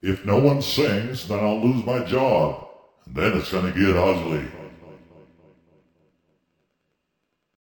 If no one sings, then I'll lose my job. And then it's gonna get ugly.